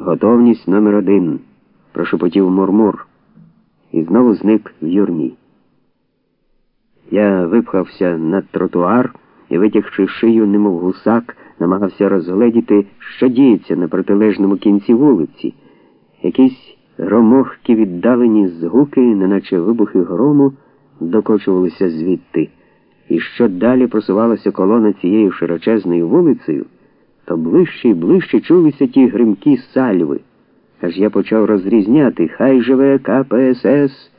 Готовність номер один, прошепотів Мурмур і знову зник в юрмі. Я випхався на тротуар і, витягши шию, немов гусак, намагався розгледіти, що діється на протилежному кінці вулиці. Якісь громохкі віддалені згуки, неначе вибухи грому, докочувалися звідти. І що далі просувалася колона цією широчезною вулицею, то ближче і ближче чулися ті гримкі сальви. Аж я почав розрізняти, хай живе КПСС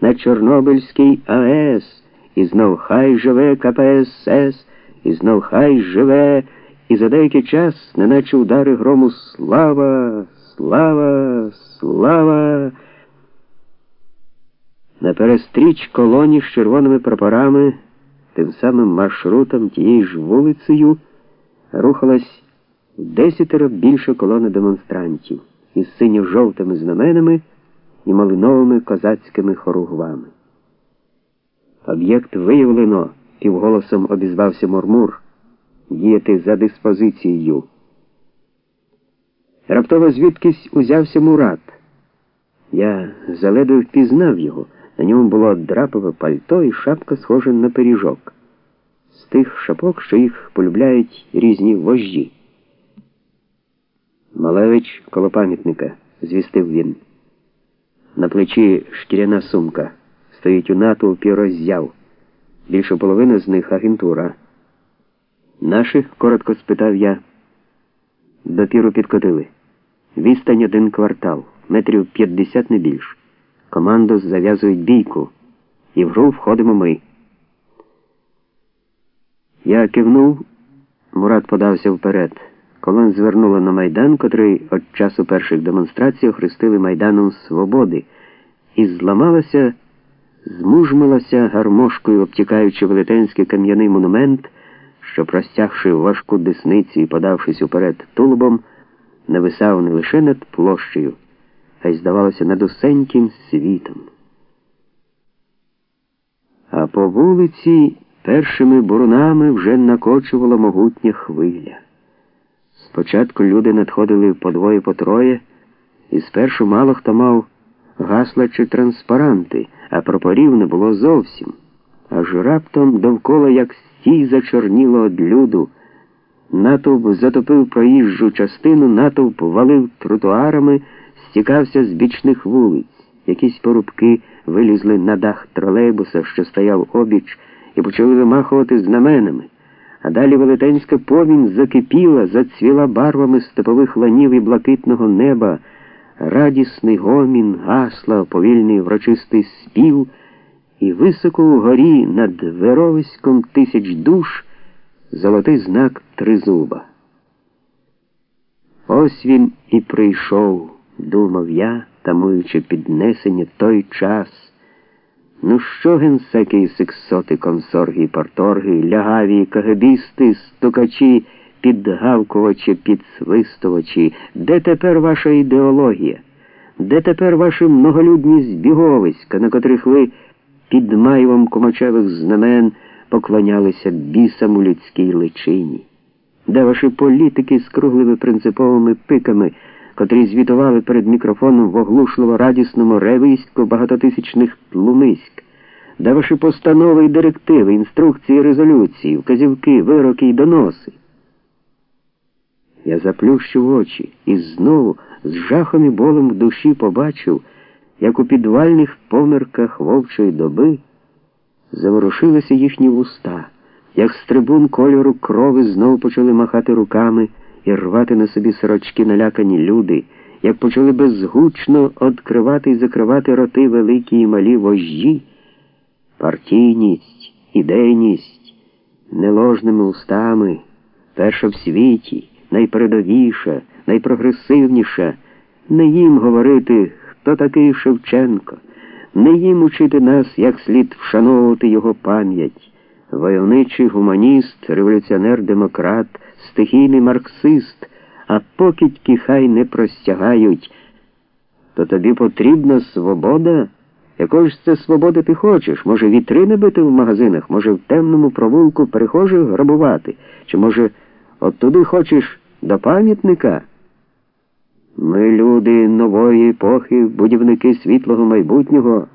на Чорнобильській АЕС, і знов хай живе КПСС, і знов хай живе, і за деякий час, неначе удари грому слава, слава, слава. Наперестріч колоні з червоними прапорами, тим самим маршрутом тією ж вулицею, рухалась десятеро більше колони демонстрантів із синьо-жовтими знаменами і малиновими козацькими хоругвами. Об'єкт виявлено, півголосом обізвався Мурмур, діяти за диспозицією. Раптово звідкись узявся Мурат. Я заледве впізнав його. На ньому було драпове пальто і шапка схожа на пиріжок. З тих шапок, що їх полюбляють різні вожді. Малевич коло пам'ятника, звістив він. На плечі шкіряна сумка. Стоїть у натовпі роззяв. Більше половини з них агентура. Наших? коротко спитав я. Допіру підкотили. Відстань один квартал, метрів 50 не більш. Команду зав'язують бійку, і в гру входимо ми. Я кивнув, Мурат подався вперед. Колон звернула на майдан, котрий від часу перших демонстрацій охрестили Майданом Свободи, і зламалася, змужмилася гармошкою, обтікаючи велетенський кам'яний монумент, що, простягши важку десницю і подавшись уперед тулубом, нависав не лише над площею, а й здавалося над усеньким світом. А по вулиці першими бурунами вже накочувала могутня хвиля. Спочатку люди надходили по двоє по троє, і спершу мало хто мав гасла чи транспаранти, а прапорів не було зовсім. Аж раптом довкола, як стій, зачорніло од люду. Натовп затопив проїжджу частину, натовп валив тротуарами, стікався з бічних вулиць. Якісь порубки вилізли на дах тролейбуса, що стояв обіч, і почали вимахувати знаменами а далі велетенська повінь закипіла, зацвіла барвами степових ланів і блакитного неба, радісний гомін, гасла, повільний врочистий спів, і високо угорі над веровиськом тисяч душ золотий знак тризуба. Ось він і прийшов, думав я, тамуючи піднесення той час. Ну що генсеки, сексоти, консорги, парторги, лягаві, кагебісти, стукачі, підгавкувачі, підсвистувачі, де тепер ваша ідеологія? Де тепер ваші многолюдні збіговиська, на котрих ви під майвом комачевих знамен поклонялися бісам у людській личині? Де ваші політики з круглими принциповими пиками? Котрі звітували перед мікрофоном в оглушливо радісному ревиську багатотисячних тлумиськ, де ваші постанови і директиви, інструкції, резолюції, вказівки, вироки й доноси. Я заплющив очі і знову з жахом і болем в душі побачив, як у підвальних померках вовчої доби заворушилися їхні вуста, як з трибун кольору крови знову почали махати руками і рвати на собі сорочки налякані люди, як почали безгучно відкривати і закривати роти великі і малі вожді, партійність, ідейність, неложними устами, перша в світі, найпередовіша, найпрогресивніша, не їм говорити, хто такий Шевченко, не їм учити нас, як слід вшановувати його пам'ять, войовничий гуманіст, революціонер, демократ стихійний марксист, а покидьки хай не простягають. То тобі потрібна свобода? Якої ж це свободи ти хочеш? Може, вітрини бити в магазинах, може, в темному провулку перехожих грабувати, чи, може, от туди хочеш до пам'ятника? Ми люди нової епохи, будівники світлого майбутнього.